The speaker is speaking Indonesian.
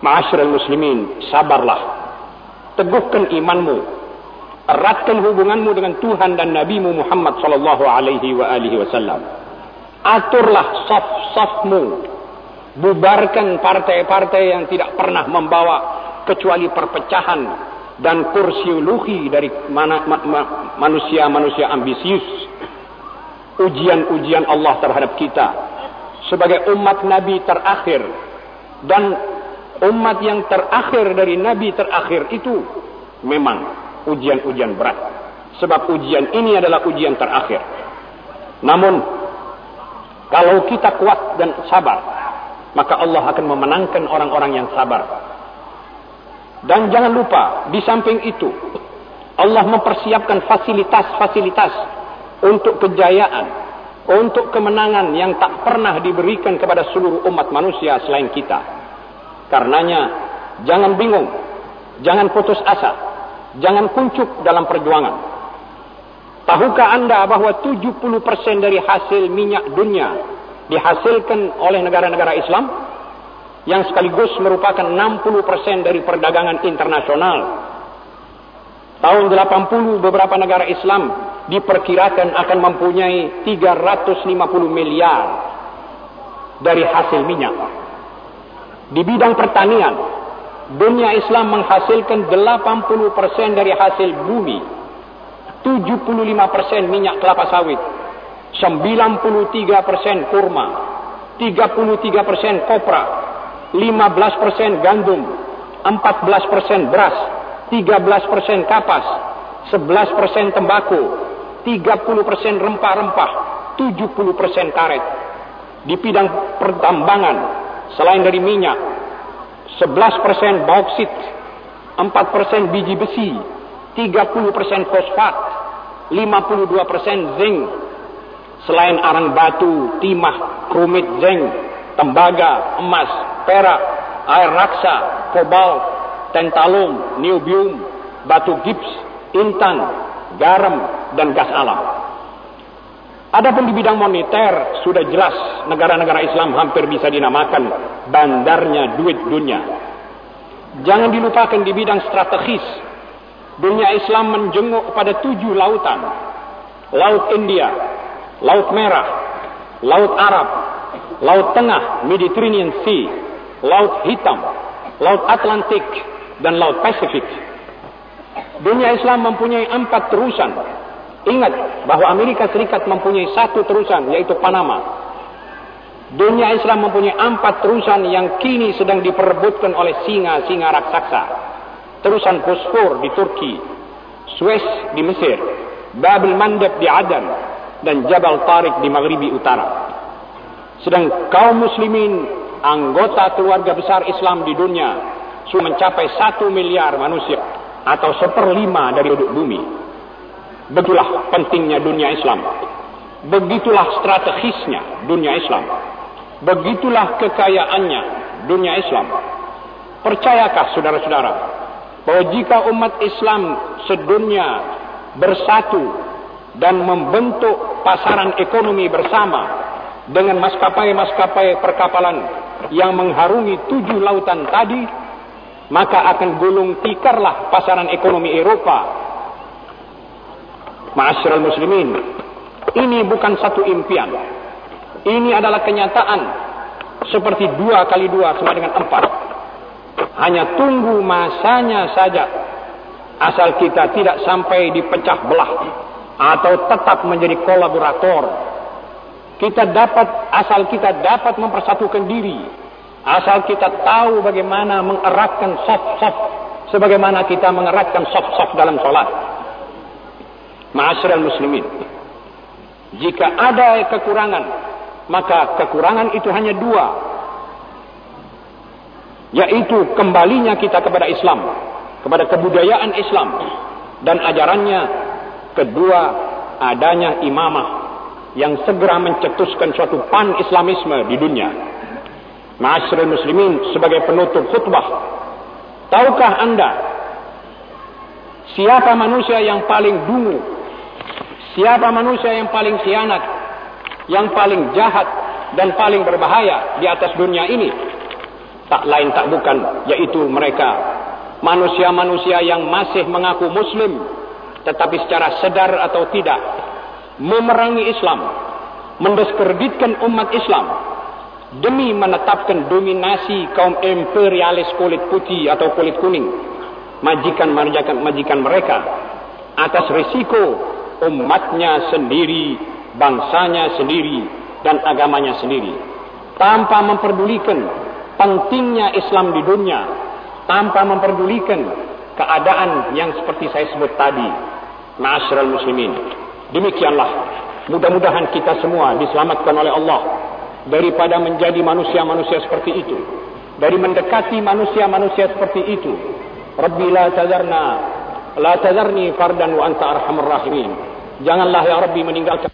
Ma'asyiral muslimin, sabarlah. Teguhkan imanmu. Eratkan hubunganmu dengan Tuhan dan Nabi Muhammad sallallahu alaihi wa alihi wasallam. Aturlah saf-safmu. Bubarkan partai-partai yang tidak pernah membawa kecuali perpecahan dan kursiologi dari manusia-manusia ambisius. Ujian-ujian Allah terhadap kita sebagai umat Nabi terakhir dan umat yang terakhir dari Nabi terakhir itu memang ujian-ujian berat. Sebab ujian ini adalah ujian terakhir. Namun, kalau kita kuat dan sabar, maka Allah akan memenangkan orang-orang yang sabar. Dan jangan lupa, di samping itu, Allah mempersiapkan fasilitas-fasilitas untuk kejayaan, untuk kemenangan yang tak pernah diberikan kepada seluruh umat manusia selain kita. Karenanya, jangan bingung, jangan putus asa, jangan kuncup dalam perjuangan. Tahukah anda bahwa 70% dari hasil minyak dunia dihasilkan oleh negara-negara Islam? Yang sekaligus merupakan 60% dari perdagangan internasional. Tahun 80 beberapa negara Islam diperkirakan akan mempunyai 350 miliar dari hasil minyak. Di bidang pertanian, dunia Islam menghasilkan 80% dari hasil bumi 75% minyak kelapa sawit, 93% kurma, 33% kopra, 15% gandum, 14% beras, 13% kapas, 11% tembakau, 30% rempah-rempah, 70% karet. Di bidang pertambangan, selain dari minyak, 11% bauksit, 4% biji besi, 30% fosfat, 52% zinc. Selain arang batu, timah, krumit zinc, tembaga, emas, perak, air raksa, kobalt, tentalum, niobium, batu gips, intan, garam, dan gas alam. Adapun di bidang moneter sudah jelas negara-negara Islam hampir bisa dinamakan bandarnya duit dunia. Jangan dilupakan di bidang strategis dunia Islam menjenguk pada tujuh lautan. Laut India, Laut Merah, Laut Arab, Laut Tengah, Mediterranean Sea, Laut Hitam, Laut Atlantik, dan Laut Pasifik. Dunia Islam mempunyai empat terusan. Ingat bahwa Amerika Serikat mempunyai satu terusan, yaitu Panama. Dunia Islam mempunyai empat terusan yang kini sedang diperebutkan oleh singa-singa raksasa terusan Bosfor di Turki, Suez di Mesir, Babel Mandeb di Adan, dan Jabal Tariq di Maghribi Utara. Sedang kaum muslimin, anggota keluarga besar Islam di dunia, sudah mencapai satu miliar manusia atau seperlima dari penduduk bumi. Begitulah pentingnya dunia Islam. Begitulah strategisnya dunia Islam. Begitulah kekayaannya dunia Islam. Percayakah saudara-saudara bahwa jika umat Islam sedunia bersatu dan membentuk pasaran ekonomi bersama dengan maskapai-maskapai perkapalan yang mengharungi tujuh lautan tadi, maka akan gulung tikarlah pasaran ekonomi Eropa. Ma'asyiral muslimin, ini bukan satu impian. Ini adalah kenyataan seperti dua kali dua sama dengan empat. Hanya tunggu masanya saja. Asal kita tidak sampai dipecah belah. Atau tetap menjadi kolaborator. Kita dapat, asal kita dapat mempersatukan diri. Asal kita tahu bagaimana mengeratkan soft-soft. Sebagaimana kita mengeratkan soft-soft dalam sholat. Ma'asyiral muslimin. Jika ada kekurangan, maka kekurangan itu hanya dua yaitu kembalinya kita kepada Islam, kepada kebudayaan Islam dan ajarannya. Kedua, adanya imamah yang segera mencetuskan suatu pan-islamisme di dunia. Ma'asyiral muslimin sebagai penutup khutbah. Tahukah Anda siapa manusia yang paling dungu? Siapa manusia yang paling khianat? Yang paling jahat dan paling berbahaya di atas dunia ini? Tak lain tak bukan, yaitu mereka manusia-manusia yang masih mengaku muslim tetapi secara sedar atau tidak memerangi Islam, mendiskreditkan umat Islam demi menetapkan dominasi kaum imperialis kulit putih atau kulit kuning majikan majikan majikan mereka atas risiko umatnya sendiri, bangsanya sendiri dan agamanya sendiri. Tanpa memperdulikan pentingnya Islam di dunia tanpa memperdulikan keadaan yang seperti saya sebut tadi ma'asyiral muslimin. Demikianlah mudah-mudahan kita semua diselamatkan oleh Allah daripada menjadi manusia-manusia seperti itu dari mendekati manusia-manusia seperti itu. Rabbi la tazarna la tazarni fardan wa anta arhamur rahimin. Janganlah ya Rabbi meninggalkan